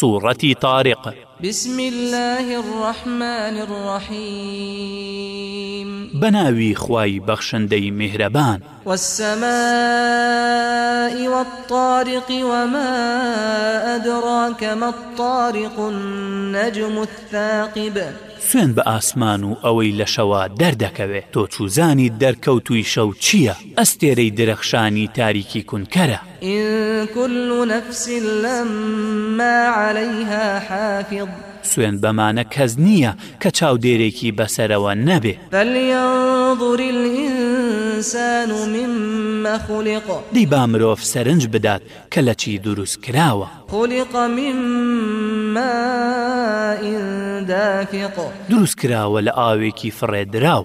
سورەتی طارق. بسم اللە الرحمن الرحیم. بەناوی خوای بەخشندەی میهرەبان. والسماء والطارق وما ادراک ما الطارق النجم الثاقب. سوێند بە ئاسمان و ئەوەی لە شەوا دەردەکەوێ تۆ چوزانیت دەرکەوتووی شەو چییە؟ ئەستێرەی درەخشانی تاریکی کونکەرە. ان کل نفس لما علیها حافظ سوێند بەمانە کەس نییە کە چاودێرێکی بەسەرەوە نەبێ دەی با مرۆڤ سەرنج بدات کە لە چی دروست کراوە دروست کراوە لە ئاوێکی فڕێدراو.